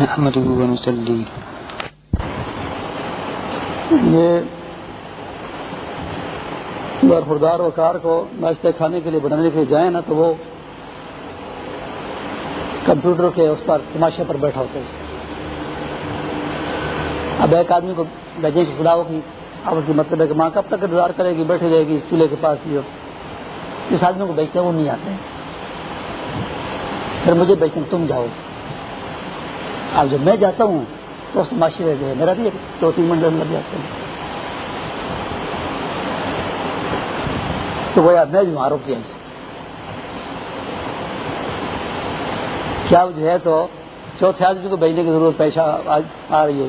نحمده ونصلي. یہ برفردار وکار کو ناشتہ کھانے کے لیے بنانے کے لیے جائیں نا تو وہ کمپیوٹر کے اس پر تماشے پر بیٹھا ہوتا ہے۔ اب ایک آدمی کو بھیجیں کہ خدا ہو کی اب اس کی مطلب ہے کہ ماں کب تک انتظار کرے گی بیٹھی رہے گی، چولہے کے پاس ہی جس آدمی کو بیچتے ہیں وہ نہیں آتے۔ پھر مجھے بیچتے ہیں، تم جاؤ۔ اب جب میں جاتا ہوں تو اس تماشے رہ میرا بھی دو تین منٹ لگ جاتے ہیں۔ تو وہ یار میں بھی مارو کیا کیا جو ہے تو چوتھے آدمی کو بھیجنے کی ضرورت، پیسہ آ رہی ہے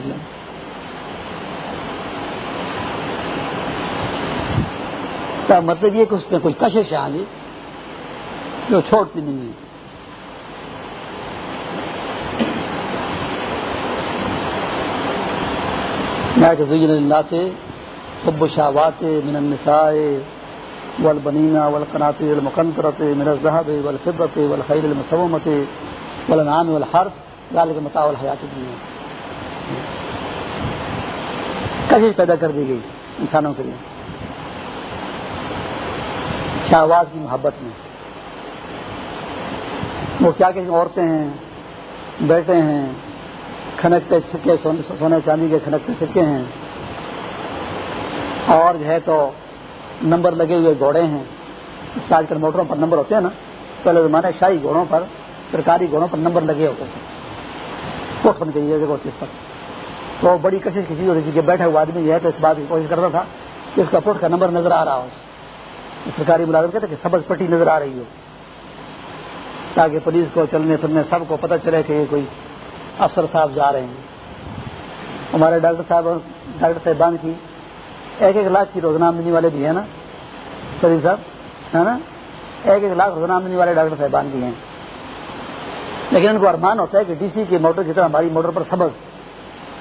مطلب یہ کہ اس میں کوئی کشش ہے آگے جو چھوڑتی نہیں ہے۔ زین اللہ سے حب شاوات من النساء والبنین والقناطر المقنطرة من الذهب والفضة والخيل المسومة والانعام والحرث، ذلك متاع الحیات الدنیا کشش پیدا کر دی گئی انسانوں کے لیے؟ شہوات کی محبت میں۔ وہ کیا کہ عورتیں ہیں، بیٹے ہیں کھنکتے سکے، سونے چاندی کے کھنکتے سکے ہیں۔ اور جو ہے تو نمبر لگے ہوئے گھوڑے ہیں۔ اس آج کل موٹروں پر نمبر ہوتے ہیں نا۔ پہلے زمانے شاہی گھوڑوں پر، سرکاری گھوڑوں پر نمبر لگے ہوتے تھے۔ کوٹ ہونے چاہیے چیز پر۔ تو بڑی کشش کسی ہوتی تھی کہ بیٹھا ہوا آدمی ہے تو اس بات کی کوشش کرتا تھا کہ اس کا پٹ کا نمبر نظر آ رہا ہو۔ سرکاری ملازم کہتے کہ سبز پٹی نظر آ رہی ہو۔ تاکہ پولیس کو چلنے پھرنے سب کو پتہ چلے کہ یہ کوئی افسر صاحب جا رہے ہیں۔ ہمارے ڈاکٹر صاحب ڈاکٹر صاحبان کی۔ ایک ایک لاکھ کی روزانہ آمدنی والے بھی ہیں نا؟ سری صاحب، ہے نا؟ ایک ایک لاکھ روزانہ آمدنی والے ڈاکٹر صاحبان بھی ہیں۔ لیکن ان کو ارمان ہوتا ہے کہ ڈی سی کی موٹر جتنا ہماری موٹر پر سبز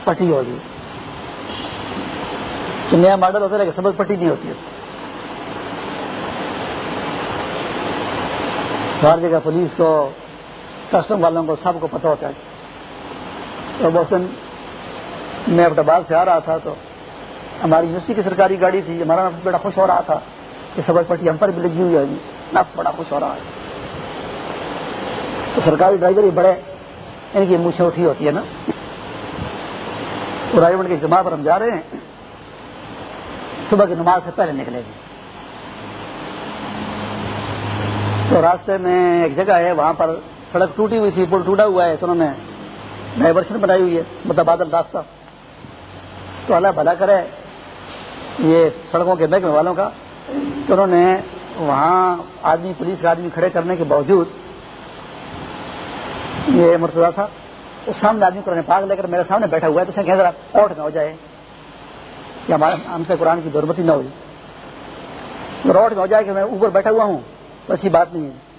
پٹی ہوگی۔ تو نیا ماڈل ہوتا ہے کہ سبز پٹی نہیں ہوتی ہے ہر جگہ پولیس کو، کسٹم والوں کو، سب کو پتہ ہوتا ہے۔ تو بوسن میں اپنے سے آ رہا تھا تو ہماری یونیورسٹی کی سرکاری گاڑی تھی، ہمارا نفس بڑا خوش ہو رہا تھا۔ کہ سبز پٹی ہم پر بھی لگی ہوئی ہے جی، نفس بڑا خوش ہو رہا ہے۔ تو سرکاری ڈرائیور ہی بڑے، ان کی مونچھیں اٹھی ہوتی ہے نا۔ ڈرائیور کی جماعت پر ہم جا رہے ہیں۔ صبح کی نماز سے پہلے نکلے گی تو راستے میں ایک جگہ ہے، وہاں پر سڑک ٹوٹی ہوئی تھی، پل ٹوٹا ہوا ہے۔ تو انہوں نے ڈائیورشن بنائی ہوئی ہے مطلب بادل راستہ تو اللہ بھلا کرے یہ سڑکوں کے محکمے والوں کا تو انہوں نے وہاں آدمی، پولیس کا آدمی کھڑے کرنے کے باوجود یہ مرتبہ تھا اس سامنے آدمی قرآن پاک لے کر میرے سامنے بیٹھا ہوا ہے تو کہ ذرا کوٹ نہ ہو جائے کہ ہمارے ہم سے قرآن کی درمتی نہ ہوئی۔ روڈ میں ہو جائے کہ میں اوپر بیٹھا ہوا ہوں ایسی بات نہیں ہے۔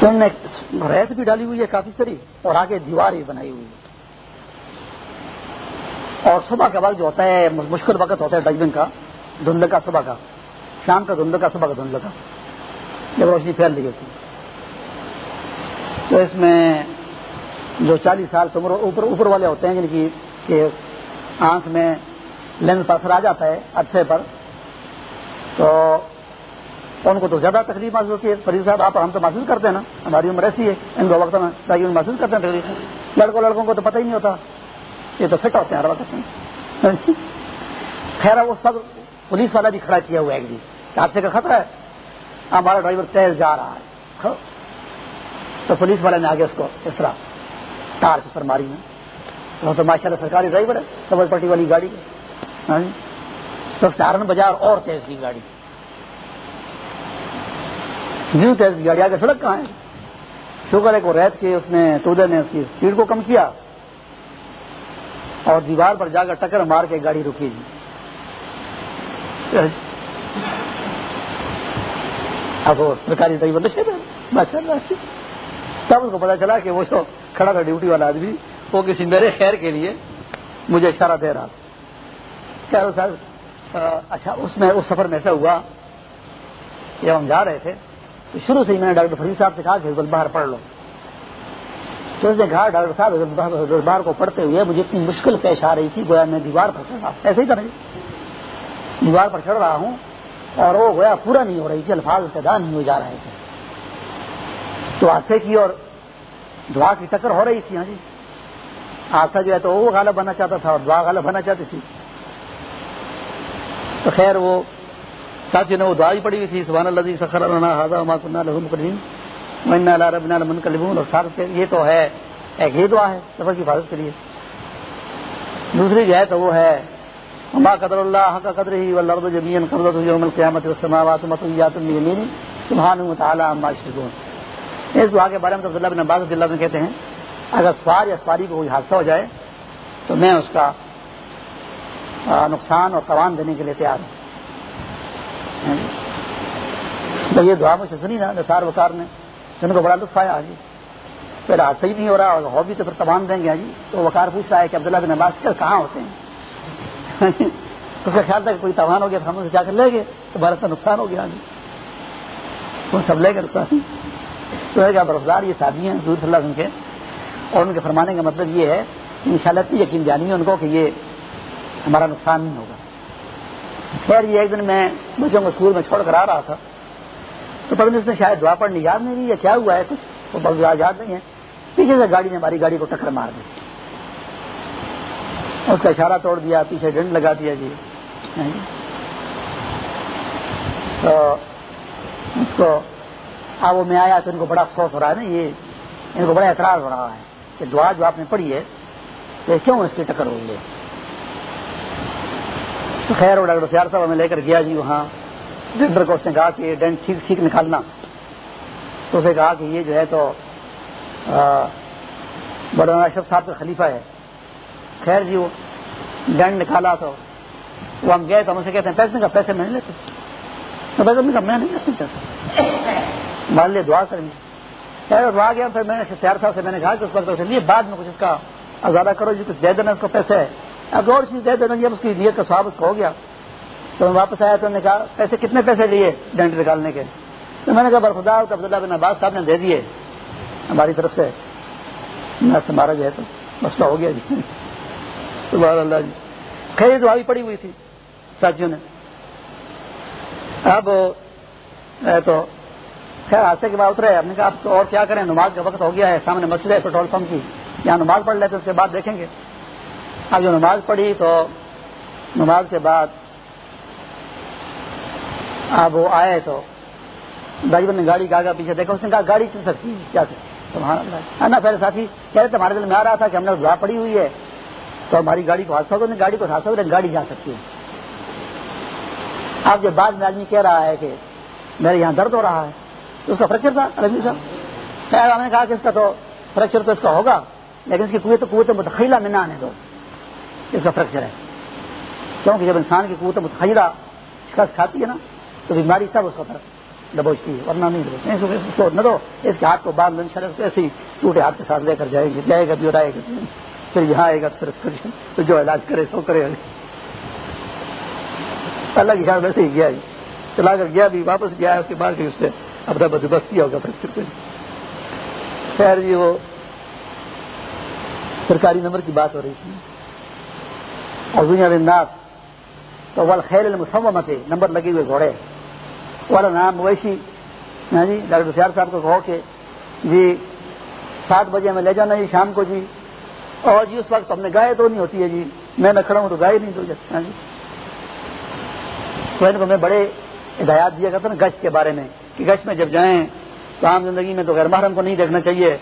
تو نے ریت بھی ڈالی ہوئی ہے کافی سری اور آگے دیوار بھی بنائی ہوئی ہے۔ اور صبح کا وقت جو ہوتا ہے مشکل وقت ہوتا ہے ڈائیونگ کا، دھند کا صبح کا۔ شام کا دھند کا، صبح کا دھند کا۔ جب روشنی پھیل رہی ہوتی۔ تو اس میں جو چالیس سال سے اوپر اوپر والے ہوتے ہیں یعنی جن کی کہ آنکھ میں لینس پر اثر آ جاتا ہے اچھے پر، تو ان کو تو زیادہ تکلیف محسوس ہوتی ہے۔ فرید صاحب، آپ ہم تو محسوس کرتے ہیں نا، ہماری عمر ایسی ہے، ان دو وقت میں محسوس کرتے ہیں تکلیف لڑکوں لڑکوں کو تو پتہ ہی نہیں ہوتا۔ یہ تو فٹ ہوتے ہیں ہر وقت۔ خیر اس وقت پولیس والا بھی کھڑا کیا ہوا ہے جی حادثے کا خطرہ ہے۔ ہمارا ڈرائیور تیز جا رہا ہے۔ تو پولیس والے نے آگے اس کو اس طرح تار سے پر ماری میں تو ماشاء اللہ سرکاری ڈرائیور ہے، سبز پٹی والی گاڑی ہاں جی۔ تو چارن بازار اور تیز کی گاڑی۔ نیو تیز گاڑی آگے سڑک کہاں ہے؟ شوگر ہے کو ریت کے اس نے، تودے نے اس کی اسپیڈ کو کم کیا۔ اور دیوار پر جا کر ٹکر مار کے گاڑی رکی جی۔ اب وہ سرکاری ڈرائیور نشے ماشاء اللہ تب اس کو پتا چلا کہ وہ جو کھڑا تھا ڈیوٹی والا آدمی، وہ کسی میرے خیر کے لیے مجھے اشارہ دے رہا تھا۔ صاحب اچھا اس میں، اس سفر میں ایسا ہوا جب ہم جا رہے تھے۔ تو شروع سے ہی میں نے ڈاکٹر فرید صاحب سے کہا کہ حضرت باہر پڑھ لو۔ تو اس نے کہا، ڈاکٹر صاحب، حضرت بار کو پڑھتے ہوئے مجھے اتنی مشکل پیش آ رہی تھی، گویا میں دیوار پر چڑھ رہا ایسے ہی تھا دیوار پر چڑھ رہا ہوں اور وہ گویا پورا نہیں ہو رہی تھی، الفاظ پیدا نہیں ہو جا رہے تھے۔ تو ہاتھے کی اور دعا کی ٹکر ہو رہی تھی ہاں جی۔ حادثہ جو ہے تو وہ غالب بننا چاہتا تھا اور دعا غالب بننا چاہتی تھی۔ تو خیر وہ ساتھی نے وہ دعا بھی پڑی ہوئی تھی، سبحان اللہ جی، سخر اور ساتھ یہ تو ہے، ایک یہ دعا ہے سفر کی حفاظت کے لیے۔ دوسری جو ہے تو وہ ہے ما قدر اللہ کا قدر ہی والارض جميعا قبضته يوم القيامه والسماوات مطويات بيمينه سبحانه وتعالى عما يشركون۔ اس دعا کے بارے میں تو عبداللہ بن عباس رضی اللہ عنہ کہتے ہیں، اگر سوار یا سواری کو کوئی حادثہ ہو جائے تو میں اس کا نقصان اور توان دینے کے لیے تیار ہوں۔ تو یہ دعا مجھ سے سنی نا، نثار وکار نے جن کو بڑا لطف آیا ہاں جی۔ پھر حادثہ ہی نہیں ہو رہا، اور ہو بھی تو پھر توان دیں گے ہاں جی۔ تو وکار پوچھ رہا ہے کہ عبداللہ بن عباس کہاں ہوتے ہیں؟ اس کا خیال تھا کہ کوئی توان ہو گیا تو ہم اسے جا کر لے گئے، تو بھارت کا نقصان ہو گیا ہاں جی۔ وہ سب لے گئے نقصان۔ تو برفدار یہ شادی ہیں، حضور صلی اللہ کے۔ اور ان کے فرمانے کا مطلب یہ ہے کہ ان شاء اللہ یقین جانی ہے ان کو کہ یہ ہمارا نقصان نہیں ہوگا۔ خیر، یہ ایک دن میں بچوں کو اسکول میں چھوڑ کر آ رہا تھا۔ تو پتہ نہیں اس نے شاید دعا پڑھنی، یاد نہیں رہی یا کیا ہوا ہے کچھ؟ وہ بہت یاد نہیں ہے۔ پیچھے سے گاڑی نے ہماری گاڑی کو ٹکر مار دی۔ اس کا اشارہ توڑ دیا، پیچھے ڈنڈ لگا دیا جی۔ تو اس کو اب وہ میں آیا تو ان کو بڑا افسوس ہو رہا ہے نا، یہ ان کو بڑا اعتراض ہو رہا ہے کہ دعا جو آپ نے پڑھی ہے تو کیوں اس کی ٹکر ہوئی ہے؟ تو خیر، وہ ڈاکٹر سیار صاحب ہمیں لے کر گیا جی وہاں۔ ڈنڈر کو اس نے کہا کہ یہ ڈنڈ ٹھیک ٹھیک نکالنا۔ تو اسے کہا کہ یہ جو ہے تو بڑا اشرف صاحب کا خلیفہ ہے۔ خیر جی وہ ڈنڈ نکالا تو وہ ہم گئے تو ہم سے کہتے ہیں، پیسے کا پیسے میں نہیں لیتے۔ تو پیسے میں نہیں لیتے پیسے۔ مان لیے دعا کریں گے۔ خیر دعا گیا، پھر میں نے سیار صاحب سے میں نے کہا کہ اس وقت لیے بعد میں کچھ اس کا ازادہ کرو جی کچھ دے دینا اس کو پیسے ہے۔ اب اور چیز دے دینا جب اس کی نیت کا سواب اس کو ہو گیا۔ تو میں واپس آیا تو نے کہا، پیسے کتنے پیسے لیے ڈنڈ نکالنے کے؟ تو میں نے کہا برخدا عبداللہ بن عباس صاحب نے دے دیے ہماری طرف سے۔ ہمارا جو ہے تو۔ مسئلہ ہو گیا جی۔ سبحان اللہ جی۔ خیر دعا بھی پڑی ہوئی تھی ساتھیوں نے۔ اب تو خیر، حادثے کے بعد اترے۔ ہم نے کہا، اب تو اور کیا کریں؟ نماز کا وقت ہو گیا ہے۔ سامنے مسجد ہے پیٹرول پمپ کی۔ یہاں نماز پڑھ لیتے، اس کے بعد دیکھیں گے۔ اب جو نماز پڑھی تو نماز کے بعد اب وہ آئے تو ڈرائیور نے گاڑی کا پیچھے دیکھا، اس نے کہا، گاڑی چل سکتی ہے کیا نا پہلے ساتھی، کہہ رہے تھے، ہمارے دل میں آ رہا تھا کہ ہم نے دعا پڑی ہوئی ہے۔ تو ہماری گاڑی کو حادثہ ہوگا گاڑی کو حادثہ ہوگا گاڑی جا سکتی ہے۔ اب جب بعد میں آدمی کہہ رہا ہے کہ میرے یہاں درد ہو رہا ہے، تو اس کا فریکچر تھا ربی صاحب؟ خیر ہم نے کہا کہ اس کا تو فریکچر تو اس کا ہوگا، لیکن اس کی قوت قوت متخیلہ میں نہ آنے دو۔ اس کا فریکچر ہے۔ کیونکہ جب انسان کی قوت متخیلہ شکست کھاتی ہے نا۔ تو بیماری سب اس کا دبوچتی ہے، ورنہ نہیں دبوچتی اس کو نہ دو، اس کے ہاتھ کو باندھ لیں شرط ایسے ہی ٹوٹے ہاتھ کے ساتھ لے کر جائیں گے۔ جائے گا بھی اور آئے گا پھر یہاں آئے گا پھر تو جو علاج کرے، سو کرے۔ اللہ کی خیال ویسے ہی گیا جی چلا کر گیا بھی، واپس گیا، اس کے بعد اس نے اپنا بندوبست کیا ہوگا پھر۔ خیر جی وہ سرکاری نمبر کی بات ہو رہی تھی۔ اور دنیا میں ناس تو ول خیر المسمت نمبر لگے ہوئے گھوڑے۔ والا نام مویشی ہاں جی ڈاکٹر سیار صاحب کو کہو کہ جی سات بجے ہمیں لے جانا جی شام کو جی۔ اور جی اس وقت ہم نے گائے تو نہیں ہوتی ہے جی۔ میں نہ کھڑا ہوں تو گائے نہیں تو ہاں جی۔ تو ان کو میں بڑے ہدایات دیا کرتا نا گشت کے بارے میں، کہ گشت میں جب جائیں تو عام زندگی میں تو غیر محرم کو نہیں دیکھنا چاہیے،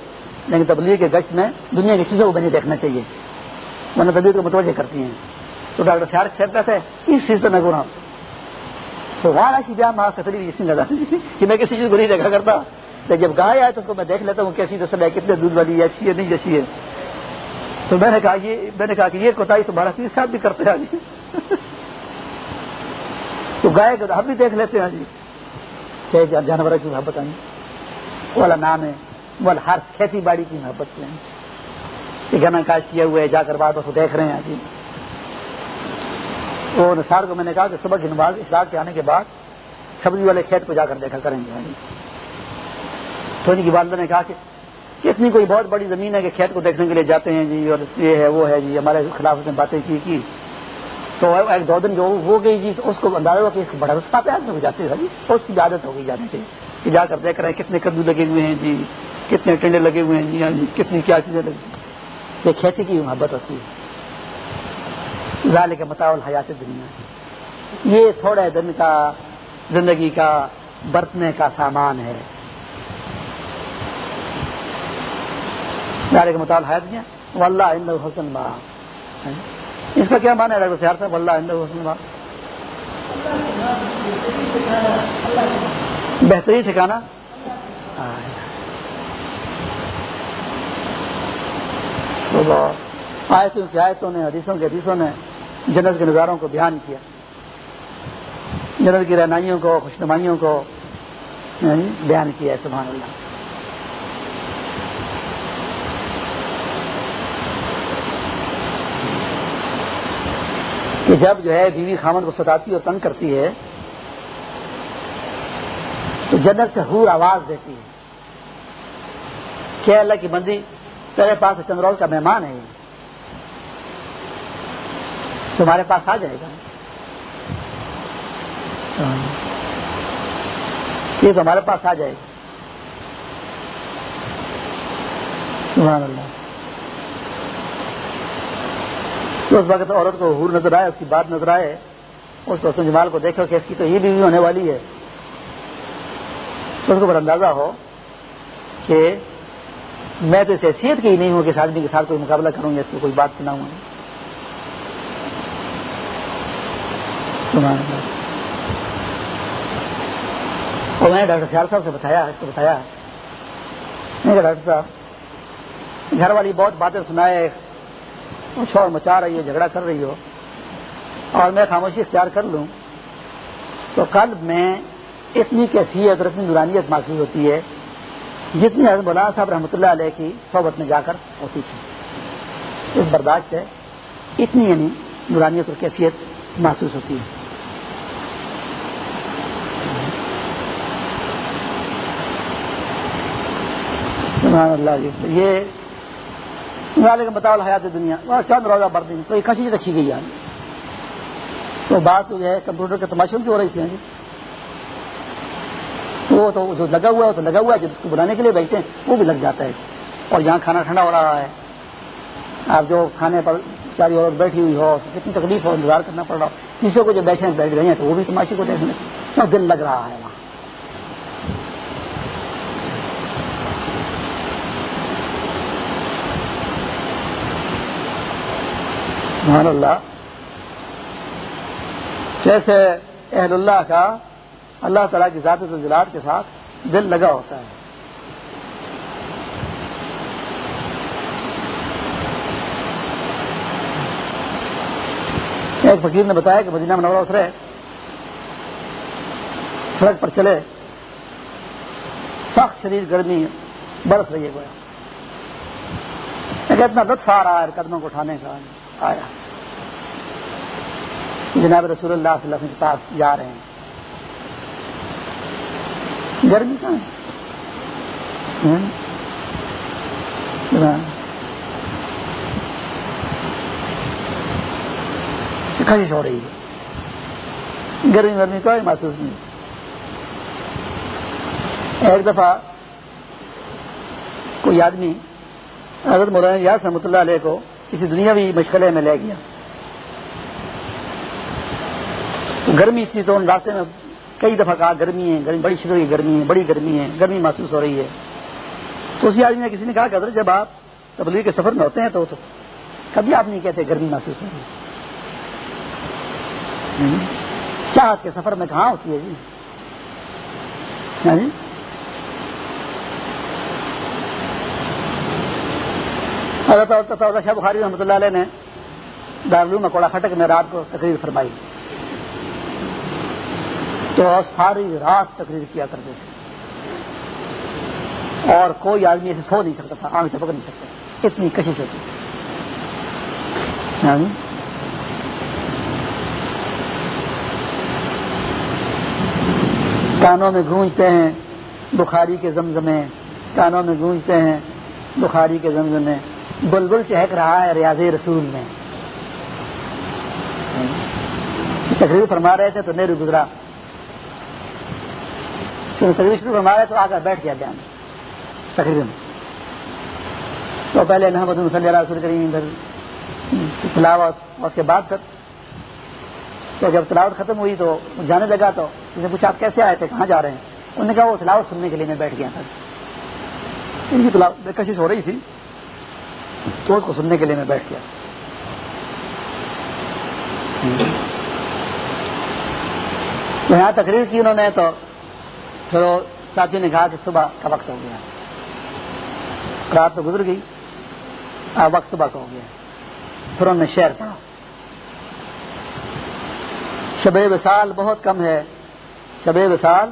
لیکن تبلیغ کے گشت میں دنیا کی چیزوں کو بھی نہیں دیکھنا چاہیے۔ ورنہ طبیعت کو متوجہ کرتی ہیں۔ تو ڈاکٹر سیار کہتا تھا اس چیز سے میں گنا تو وہاں ایسی بیاہ ماں کتری جس نے کہ میں کسی چیز کو نہیں دیکھا کرتا۔ لیکن جب گائے آئے تو اس کو میں دیکھ لیتا ہوں کیسی نسل ہے کتنے دودھ والی ہے، اچھی ہے، نہیں جیسی ہے۔ تو میں نے کہا یہ میں نے کہا کہ یہ کوتا تمہارا تیس صاحب بھی کرتے ہیں۔ جی تو گائے کو ہم بھی دیکھ لیتے ہیں۔ جی جانور کی محبت آئی۔ والا نام ہے وہ ہر کھیتی باڑی کی محبت سے ہیں گنا کاش کیا ہوا ہے، جا کر بعد اس کو دیکھ رہے ہیں۔ جی وہ نثار کو میں نے کہا کہ صبح کی نماز اشراق کے آنے کے بعد سبزی والے کھیت کو جا کر دیکھا کریں گے یعنی۔ تو ان کی والدہ نے کہا کہ اتنی کوئی بہت بڑی زمین ہے کہ کھیت کو دیکھنے کے لیے جاتے ہیں جی اور یہ ہے، وہ ہے جی ہمارے خلاف اس نے باتیں کی کی۔ تو ایک دو دن جو ہو گئی جی تو اس کو اندازہ ہوا کہ اس بڑا رسپا پہ ہو جاتے ہیں جی۔ اس کی عادت ہو گئی جانے کی کہ جا کر دیکھ رہے ہیں کتنے کدو لگے ہوئے ہیں جی کتنے ٹنڈے لگے ہوئے ہیں جی ہاں جی کتنی کیا چیزیں لگی۔ یہ کھیتی کی محبت ہوتی ہے۔ ظال کے مطابل حیات دنیا یہ تھوڑے دن کا زندگی کا برتنے کا سامان ہے۔ ظال کے مطابل حیات دنیا واللہ حسن با اس کا کیا مانا ہے ڈاکٹر سیار صاحب؟ اللہ حسن با بہترین ٹھکانا آیتوں کی آیتوں نے، حدیثوں کے حدیثوں نے جنت کے نظاروں کو بیان کیا۔ جنت کی رہنائیوں کو، خوشنمائیوں کو یعنی بیان کیا ہے، سبحان اللہ۔ کہ جب جو ہے بیوی خامن کو ستاتی اور تنگ کرتی ہے، تو جنت سے حور آواز دیتی ہے۔ کہ اللہ کی بندی تیرے پاس چندرول کا مہمان ہے؟ تمہارے پاس آ جائے گا۔ یہ تمہارے پاس آ جائے گا۔ سبحان اللہ۔ تو اس وقت عورت کو حور نظر آئے، اس کی بات نظر آئے، اس کو جمال کو دیکھو کہ اس کی تو یہ بیوی ہونے والی ہے۔ تو اس کو پر اندازہ ہو کہ میں تو اس حیثیت کی ہی نہیں ہوں کہ اس آدمی کے ساتھ کوئی مقابلہ کروں گا، اس کو کوئی بات سنا ہوں اور میں نے ڈاکٹر سیال صاحب سے بتایا، اس کو بتایا۔ نہیں ڈاکٹر صاحب، گھر والی بہت باتیں سنائے شور مچا رہی ہے جھگڑا کر رہی ہو۔ اور میں خاموشی اختیار کر لوں۔ تو کل میں اتنی کیفیت اور اتنی نورانیت محسوس ہوتی ہے، جتنی حضرت مولانا صاحب رحمۃ اللہ علیہ کی صحبت میں جا کر ہوتی تھی۔ اس برداشت سے اتنی یعنی نورانیت اور کیفیت محسوس ہوتی ہے۔ اللہ جی۔ یہ کا بتاؤ حیات دنیا چند روزہ بڑھ دیں تو یہ کھسی رکھی گئی ہے تو بات جو ہے کمپیوٹر کے تماشوں کی ہو رہی تھی۔ وہ تو جو لگا ہوا ہے تو لگا ہوا ہے۔ جس کو بلانے کے لیے بیٹھتے ہیں، وہ بھی لگ جاتا ہے۔ اور یہاں کھانا ٹھنڈا ہو رہا ہے۔ آپ جو کھانے پر چاری عورت بیٹھی ہوئی ہو کتنی تکلیف ہو، انتظار کرنا پڑ رہا ہو۔ کسی کو جو بیٹھے بیٹھ گئے ہیں، تو وہ بھی تماشے کو دیکھنے۔ دل لگ رہا ہے۔ وہاں سبحان اللہ۔ جیسے اہل اللہ کا اللہ تعالیٰ کی ذات زلات کے ساتھ دل لگا ہوتا ہے۔ ایک فقیر نے بتایا کہ مدینہ منورہ اترے۔ سڑک پر چلے۔ سخت شریر گرمی برس رہی ہے گویا۔ اتنا لطف آ رہا ہے قدموں کو اٹھانے کا۔ آیا جناب رسول اللہ صلی اللہ علیہ وسلم کے پاس جا رہے ہیں۔ گرمی کہاں خش ہو رہی ہے۔ گرمی گرمی کوئی محسوس نہیں؟ ایک دفعہ کوئی آدمی حضرت مولانا یاد رحمۃ اللہ علیہ کو کسی دنیا بھی مشغلے میں لے گیا۔ گرمی تھی تو ان راستے میں کئی دفعہ کہا، گرمی ہے، گرمی، بڑی شدت کی گرمی ہے، بڑی گرمی ہے، گرمی محسوس ہو رہی ہے۔ تو اسی آدمی نے کسی نے کہا کہ حضرت جب آپ تبلیغ کے سفر میں ہوتے ہیں تو کبھی آپ نہیں کہتے گرمی محسوس ہو رہی ہے۔ چاہت کے سفر میں کہاں ہوتی ہے جی؟, ہاں جی حضرت شاہ بخاری رحمۃ اللہ علیہ نے دارالعلوم کوڑا خٹک میں رات کو تقریر فرمائی۔ تو ساری رات تقریر کیا کرتے تھے۔ اور کوئی آدمی ایسے سو نہیں سکتا تھا، آنکھ چپک نہیں سکتا اتنی کشش ہوتی یعنی؟ کانوں میں گونجتے ہیں بخاری کے زمزمے، کانوں میں گونجتے ہیں بخاری کے زمزمے۔ بلبل چہک رہا ہے ریاض رسول میں۔ تقریر فرما رہے تھے تو نیرو گزرا۔ تقریر شروع فرما رہے تو آ کر بیٹھ گیا بیان۔ تقریباً تو پہلے محمد صلی اللہ رسول کریم ادھر تلاوت، اس کے بعد تک۔ تو جب تلاوت ختم ہوئی تو جانے لگا تو نے پوچھا، آپ کیسے آئے تھے؟ کہاں جا رہے ہیں؟ انہوں نے کہا، وہ تلاوت سننے کے لیے میں بیٹھ گیا تھا۔ ان کی تلاوت کشش ہو رہی تھی۔ تو اس کو سننے کے لیے میں بیٹھ گیا۔ یہاں تقریر کی انہوں نے تو پھر وہ ساتھی نے کہا کہ صبح کا وقت ہو گیا۔ رات تو گزر گئی وقت صبح کا ہو گیا۔ پھر انہوں نے شہر پڑھا۔ شب وصال بہت کم ہے، شب وصال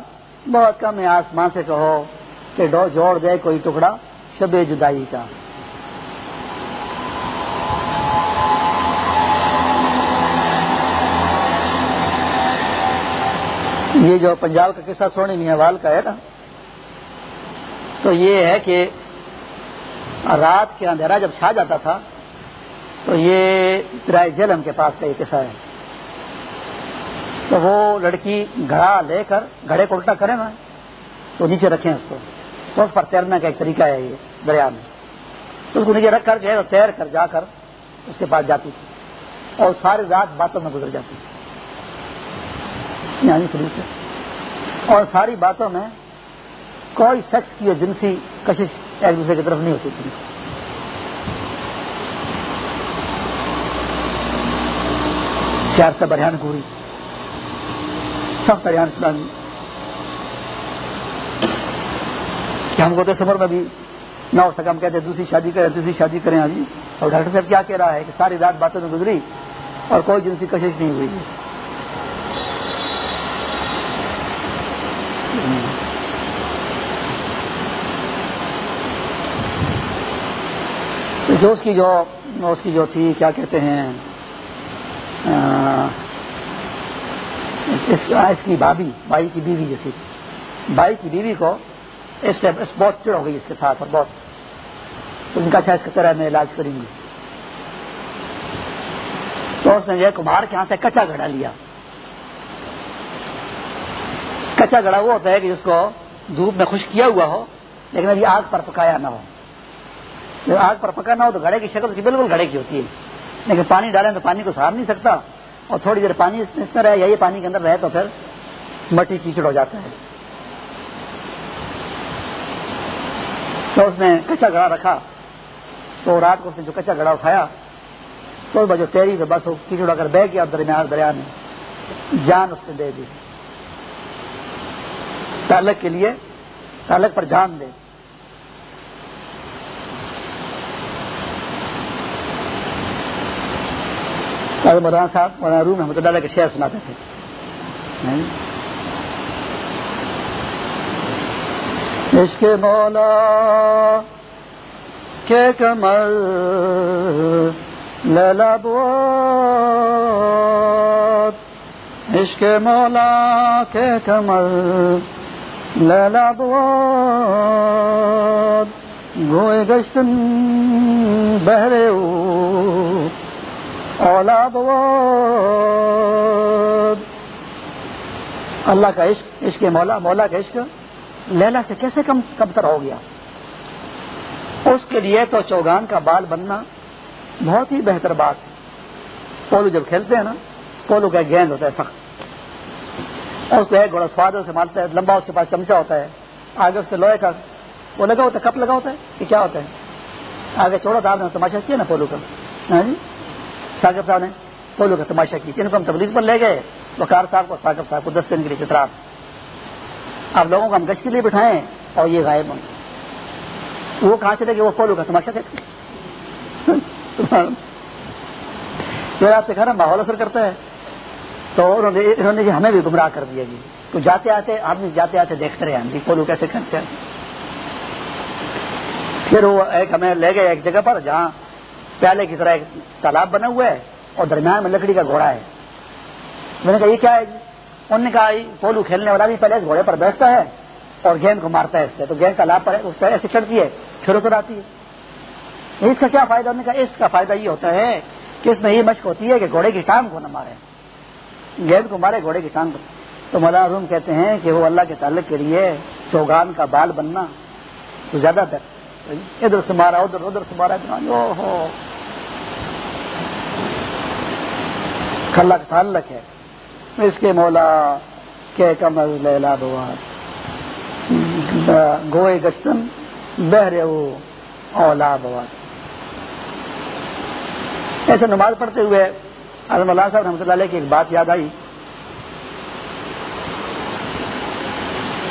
بہت کم ہے آسمان سے کہو کہ جوڑ دے کوئی ٹکڑا شب جدائی کا۔ یہ جو پنجاب کا قصہ سونے میاں وال کا ہے نا، تو یہ ہے کہ رات کے اندھیرا جب چھا جاتا تھا، تو یہ کرائے جیلم کے پاس کا یہ قصہ ہے۔ تو وہ لڑکی گھڑا لے کر گھڑے کو الٹا کرے نا، تو نیچے رکھیں اس کو۔ تو اس پر تیرنے کا ایک طریقہ ہے یہ دریا میں۔ تو اس کو نیچے رکھ کر جو ہے تیر کر جا کر اس کے پاس جاتی تھی اور ساری رات باتوں میں گزر جاتی تھی۔ یعنی اور ساری باتوں میں کوئی سیکس کی جنسی کشش ایک دوسرے کی طرف نہیں ہوتی تھی چار سے بریان گوری سب بریان سلانی کہ ہم کو تو سفر میں بھی نہ ہو سکا، ہم کہتے دوسری شادی کریں دوسری شادی کریں ابھی۔ اور ڈاکٹر صاحب کیا کہہ رہا ہے کہ ساری رات باتوں میں گزری اور کوئی جنسی کشش نہیں ہوئی۔ جو اس کی جو اس کی جو تھی، کیا کہتے ہیں؟ اس کی بھابھی، بھائی کی بیوی جیسی بھائی کی بیوی کو اس سے بہت چڑ ہو گئی اس کے ساتھ اور بہت۔ ان کا اچھا اس طرح میں علاج کریں گی تو اس نے یہ کمار کے ہاں سے کچا گھڑا لیا۔ کچا گڑا وہ ہوتا ہے کہ جس کو دھوپ میں خشک کیا ہوا ہو، لیکن ابھی آگ پر پکایا نہ ہو۔ جب آگ پر پکا نہ ہو تو گھڑے کی شکل کی بالکل گھڑے کی ہوتی ہے۔ لیکن پانی ڈالیں تو پانی کو سار نہیں سکتا اور تھوڑی دیر پانی اس میں رہے یا یہ پانی کے اندر رہے تو پھر مٹی کیچڑ ہو جاتا ہے۔ تو اس نے کچا گڑا رکھا۔ تو رات کو اس نے جو کچا گڑا اٹھایا، تو بجو تیری تو بس وہ کیچڑ کر بہ گیا درمیان دریا میں، جان اس نے دے دی۔ تعلق کے لیے، تعلق پر جان دے۔ مولانا صاحب، مولانا روم احمد اللہ کے شعر سناتے تھے۔ عشق مولا کے کمر للا بوت عشق مولا کے کمر للا بوت گوئے گشتن بہرے اولا اللہ کا عشق عشق مولا مولا کا عشق لیلا سے کیسے کم کم تر ہو گیا؟ اس کے لیے تو چوگان کا بال بننا بہت ہی بہتر بات۔ ہے پولو جب کھیلتے ہیں نا، پولو کا گیند ہوتا ہے سخت۔ اس کو ایک گھوڑا سواد سے مارتا ہے، لمبا اس کے پاس چمچا ہوتا ہے۔ آگے اس کے لوہے کا وہ لگا ہوتا ہے، کپ لگا ہوتا ہے کہ کیا ہوتا ہے۔ آگے چوڑا تھا آپ نے تماشا کیا نا پولو کا؟ ہاں جی؟ ساقب صاحب نے پولو کا تماشا کی ان کو ہم تبلیغ پر لے گئے وکار صاحب کو ساقب صاحب کو دس دن کے لیے چترا آپ لوگوں کو ہم گشت کے لیے بٹھائیں اور یہ غائب ہوں۔ وہ کہاں سے کہ وہ پولو کا تماشا دیکھتے آپ سے ماحول اثر کرتا ہے۔ تو انہوں نے جی ہمیں بھی گمراہ کر دیا جی۔ تو جاتے آتے آدمی جاتے آتے دیکھتے رہے ہم جی پولو کیسے کرتے ہیں۔ پھر وہ ایک ہمیں لے گئے ایک جگہ پر جہاں پیالے کی طرح ایک تالاب بنا ہوا ہے اور درمیان میں لکڑی کا گھوڑا ہے۔ میں نے کہا، یہ کیا ہے جی؟ انہوں نے کہا پولو کھیلنے والا بھی پہلے اس گھوڑے پر بیٹھتا ہے اور گیند کو مارتا ہے اس سے۔ تو گیند کا لابھ پر اس پہ ایسے چڑھتی ہے، پھر اتر آتی ہے۔ اس کا کیا فائدہ؟ انہوں نے کہا، اس کا فائدہ یہ ہوتا ہے کہ اس میں یہ مشق ہوتی ہے کہ گھوڑے کی ٹانگ کو نہ مارے۔ گیند کو مارے گھوڑے کی ٹانگ تو مولانا روم کہتے ہیں کہ وہ اللہ کے تعلق کے لیے چوگان کا بال بننا تو زیادہ بہتر۔ ادھر سے مارا، ادھر ادھر سے مارا ہو۔ تعلق ہے۔ اس کے مولا کے کمر لیلا گوئے گشتن بہرے وہ اولا بواد ایسے نماز پڑھتے ہوئے اعظم اللہ صاحب رحمۃ اللہ علیہ کی ایک بات یاد آئی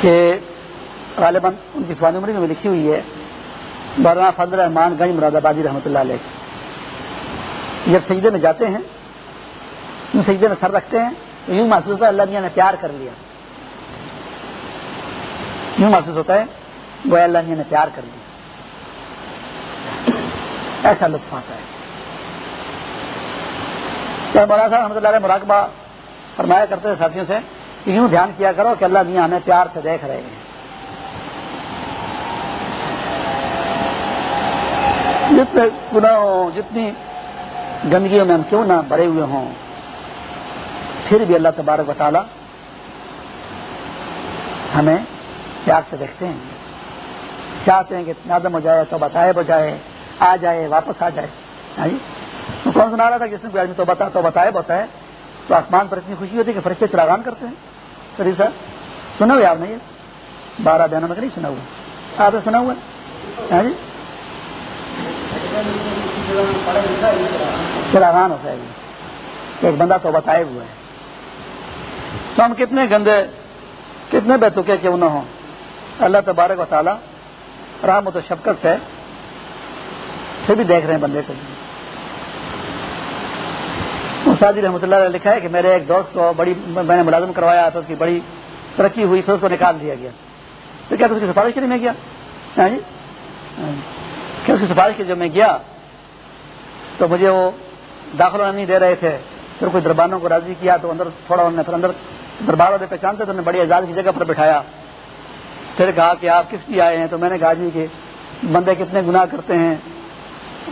کہ غالباً ان کی سوانی عمری میں لکھی ہوئی ہے، مولانا فضل رحمان گنج مراد آبادی رحمۃ اللہ علیہ جب سجدے میں جاتے ہیں یوں سجدے میں سر رکھتے ہیں، تو یوں محسوس ہوتا ہے اللہ میاں نے پیار کر لیا۔ یوں محسوس ہوتا ہے، وہ اللہ میاں نے پیار کر لیا۔ ایسا لطف آتا ہے۔ مولانا صاحب رحمۃ اللہ علیہ مراقبہ فرمایا کرتے تھے ساتھیوں سے کہ یوں دھیان کیا کرو کہ اللہ میاں ہمیں پیار سے دیکھ رہے ہیں۔ جتنے گناہ جتنی گندگیوں میں ہم کیوں نہ بڑے ہوئے ہوں، پھر بھی اللہ تبارک و تعالی ہمیں پیار سے دیکھتے ہیں۔ چاہتے ہیں کہ نادم ہو جائے تو بتائے ہو جائے، آ جائے، واپس آ جائے۔ ہاں جی؟ کون سنا رہا تھا جس نے کوئی آدمی تو بتا تو بتائے بتائے تو آسمان پر اتنی خوشی ہوتی ہے کہ فرشتے چراغان کرتے ہیں۔ سر جی سر، سنا ہوا آپ نے یہ؟ بارہ بیانوں میں نہیں سنا ہوا؟ آپ نے سنا ہوا؟ ہاں جی؟ چراغان ہوتا ہے ایک بندہ تو بتائے ہوئے ہے۔ تو ہم کتنے گندے، کتنے بے تکے کیوں نہ ہوں۔ اللہ تبارک و تعالیٰ رحمت و شفقت سے پھر بھی دیکھ رہے ہیں بندے کو۔ سادی جی رحمۃ اللہ نے لکھا ہے کہ میرے ایک دوست کو بڑی میں نے ملازم کروایا تو اس کی بڑی ترقی ہوئی، پھر اس کو نکال دیا گیا۔ تو کیا اس کی سفارش کے لیے میں گیا؟ ہاں جی؟, ہاں جی۔ کہ اس کی سفارش کے جب میں گیا، تو مجھے وہ داخلہ نہیں دے رہے تھے۔ پھر کوئی دربانوں کو راضی کیا، تو اندر تھوڑا انہوں نے پھر اندر دربار والے پہچانتے تو انہوں نے بڑی آزاد کی جگہ پر بٹھایا۔ پھر کہا کہ آپ کس لیے آئے ہیں؟ تو میں نے کہا جی کہ بندے کتنے گناہ کرتے ہیں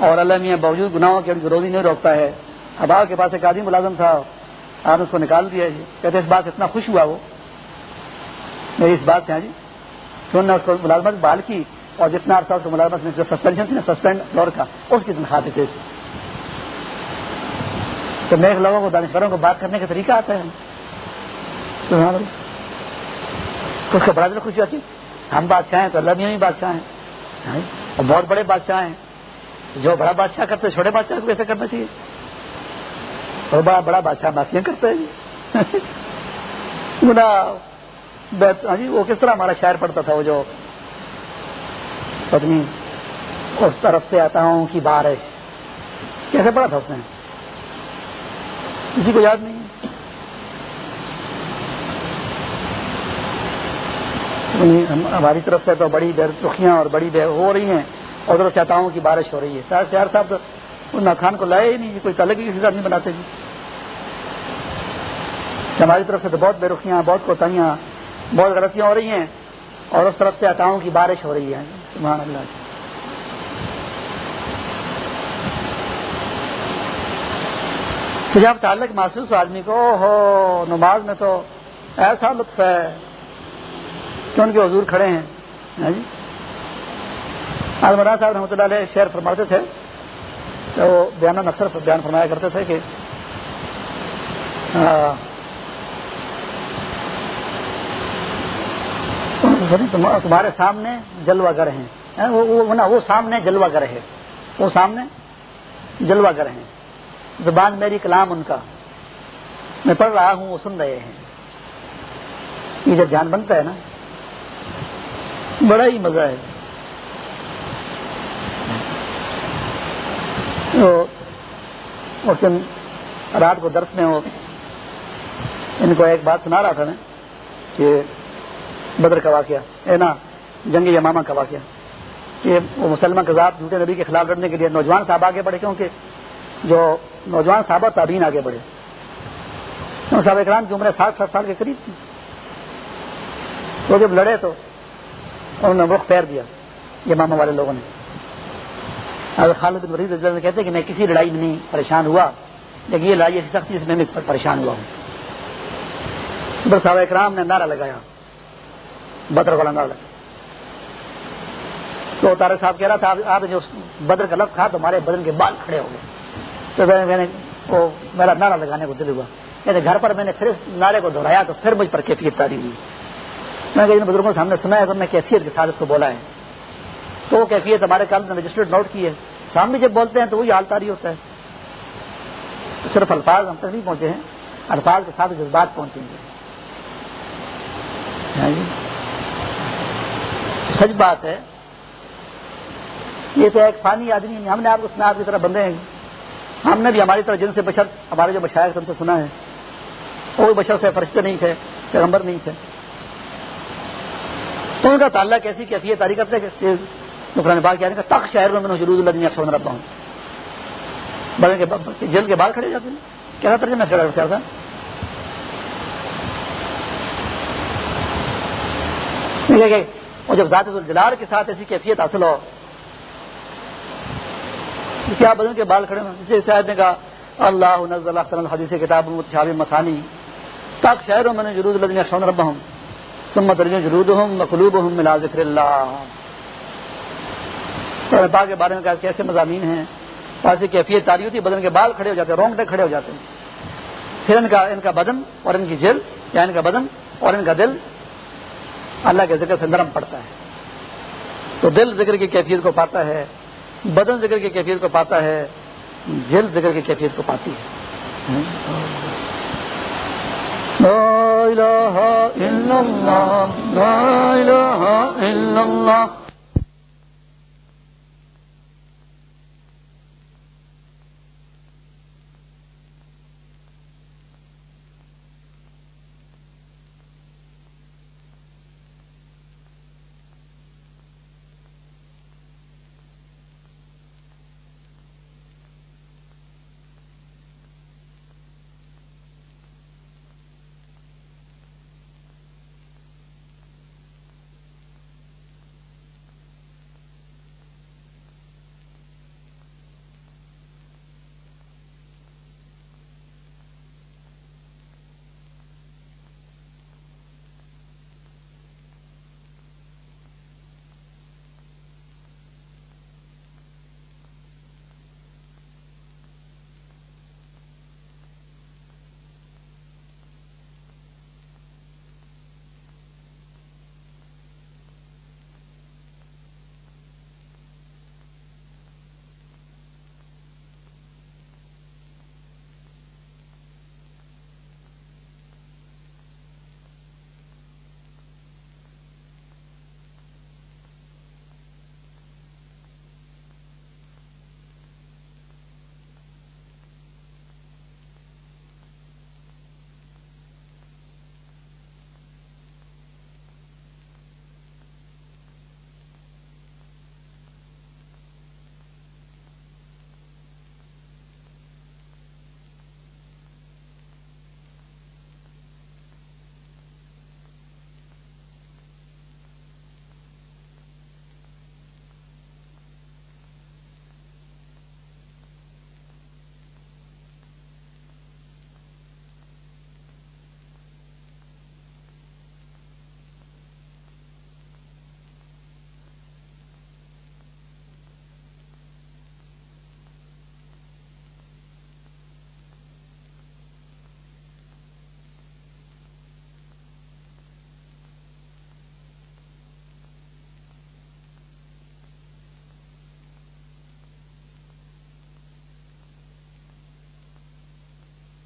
اور اللہ میاں باوجود گناہوں کے روزی نہیں روکتا ہے اب آپ کے پاس ایک آدمی ملازم تھا آپ نے اس کو نکال دیا جی کہتے اس بات سے اتنا خوش ہوا وہ۔ میری اس بات سے ہاں جی تو انہوں نے اس کو ملازمت بحال کی اور جتنا عرصہ اس کو ملازمت میں جو سسپینشن تھی نا سسپینڈ دور کا، اس کی تنخواہ دیتے تھے تو نیک لوگوں کو، دانشوروں کو بات کرنے کا طریقہ آتا ہے۔ ہاں اس کا بڑا دل خوشی ہوتی ہم بادشاہ ہیں، تو اللہ بھی بادشاہ ہیں۔ ہاں جی، اور بہت بڑے بادشاہ ہیں۔ جو بڑا بادشاہ کرتے، چھوٹے بادشاہ کو کیسے کرنا چاہیے؟ اور بڑا بڑا بادشاہ باتیں کرتا ہے جی۔ ہاں جی وہ کس طرح ہمارا شاعر پڑتا تھا وہ جو پتنی، اس طرف سے آتا ہوں کہ بارش۔ کیسے پڑا تھا اس نے؟ کسی کو یاد نہیں؟ یعنی ہماری طرف سے تو بڑی رخیاں اور بڑی ہو رہی ہیں۔ ادھر سے آتا ہوں کہ بارش ہو رہی ہے۔ شہر صاحب تو ان خان کو لائے ہی نہیں کوئی تعلق ہی کسی سے نہیں بناتے جی۔ ہماری طرف سے تو بہت بے رخیاں، بہت کوتاہیاں، بہت غلطیاں ہو رہی ہیں اور اس طرف سے عطاؤں کی بارش ہو رہی ہے۔ سبحان اللہ جی۔ تو جب تعلق محسوس ہو آدمی کو ہو نماز میں تو ایسا لطف ہے کہ ان کے حضور کھڑے ہیں۔ ہاں جی؟ صاحب رحمۃ اللہ علیہ شہر فرماتے تھے وہ بیان اکثر بیان فرمایا کرتے تھے کہ تمہارے سامنے جلوا گر ہیں وہ سامنے جلوا گر ہے وہ سامنے جلوا گر ہیں زبان میری کلام ان کا۔ میں پڑھ رہا ہوں، وہ سن رہے ہیں۔ یہ جب دھیان بنتا ہے نا، بڑا ہی مزہ ہے۔ اس دن رات کو درس میں وہ ان کو ایک بات سنا رہا تھا نا کہ بدر کا واقعہ، اے نا، جنگ یمامہ کا واقعہ۔ کہ وہ مسلمان کذاب جھوٹے نبی کے خلاف لڑنے کے لیے نوجوان صاحب آگے بڑھے، کیونکہ جو نوجوان صاحب تابین آگے بڑھے۔ صاحب اکرام کی عمر ساٹھ سات سال کے قریب تھی تو جب لڑے تو انہوں نے رخ پیر دیا یہ ماما والے لوگوں نے۔ خالد بن ورید نے کہتے ہیں کہ میں کسی لڑائی میں نہیں پریشان ہوا، لیکن یہ لڑائی ایسی سختی سے میں پریشان ہوا ہوں۔ بس صاحب اکرام نے نعرہ لگایا، بدر والا نعرہ لگا تو تارے صاحب کہہ رہا تھا، آپ نے جو بدر کا لفظ کھا تو ہمارے بدن کے بال کھڑے ہو گئے۔ تو میں نے وہ میرا نعرہ لگانے کو دل ہوا۔ کہتے گھر پر میں نے پھر نعرے کو دہرایا تو پھر مجھ پر کیفیت تاری ہوئی۔ میں کہ بزرگوں سے ہم نے سنا ہے تو ہم نے کیفیت کے ساتھ اس کو بولا ہے۔ تو وہ کیفیت ہمارے کام نے رجسٹرڈ نوٹ کی ہے۔ ہم بھی جب بولتے ہیں تو وہی حال تاری ہوتا ہے۔ صرف الفاظ ہم تک نہیں پہنچے ہیں، الفاظ کے ساتھ جذبات پہنچیں گے۔ ہاں جی؟ سچ بات ہے، یہ تو ایک فانی آدمی ہم نے آپ کو سنا، آپ کی طرح بندے ہیں۔ ہم نے بھی ہماری طرح جن سے بشر، ہمارے جو بشاعر ہم سے سنا ہے۔ وہ بشر سے فرشتے نہیں تھے، پیغمبر نہیں تھے۔ تو ان کا تعلق ایسی کیفیت تاریخ کرتے کہ نقران بال کیا تک شہر میں جرود اللہ دنیا اکثر ربا ہوں بدل کے جلد کے بال کھڑے جاتے ہیں۔ کیا ترجمہ میں تھا اور جب ذات الجلال کے ساتھ ایسی کیفیت حاصل ہو کیا بدن کے بال کھڑے جسے شاید نے کہا، اللہ نزل حدیث کتاب متشابہ مسانی۔ تک شہروں میں نے جرود اللہ اکثر ربا ہوں سمت رجن جلود ہوں مقلوب ہوں ملا ذکر اللہ۔ پاک کے بارے میں کیسے مضامین ہیں، ایسی کیفیت تاری ہوتی ہے، بدن کے بال کھڑے ہو جاتے ہیں، رونگٹے کھڑے ہو جاتے ہیں۔ پھر ان کا ان کا بدن اور ان کی جل یا ان کا بدن اور ان کا دل اللہ کے ذکر سے نرم پڑتا ہے۔ تو دل ذکر کی کیفیت کو پاتا ہے، بدن ذکر کی کیفیت کو پاتا ہے جل ذکر کی کیفیت کو پاتی ہے۔ لا الہ الا اللہ، لا الہ الا اللہ۔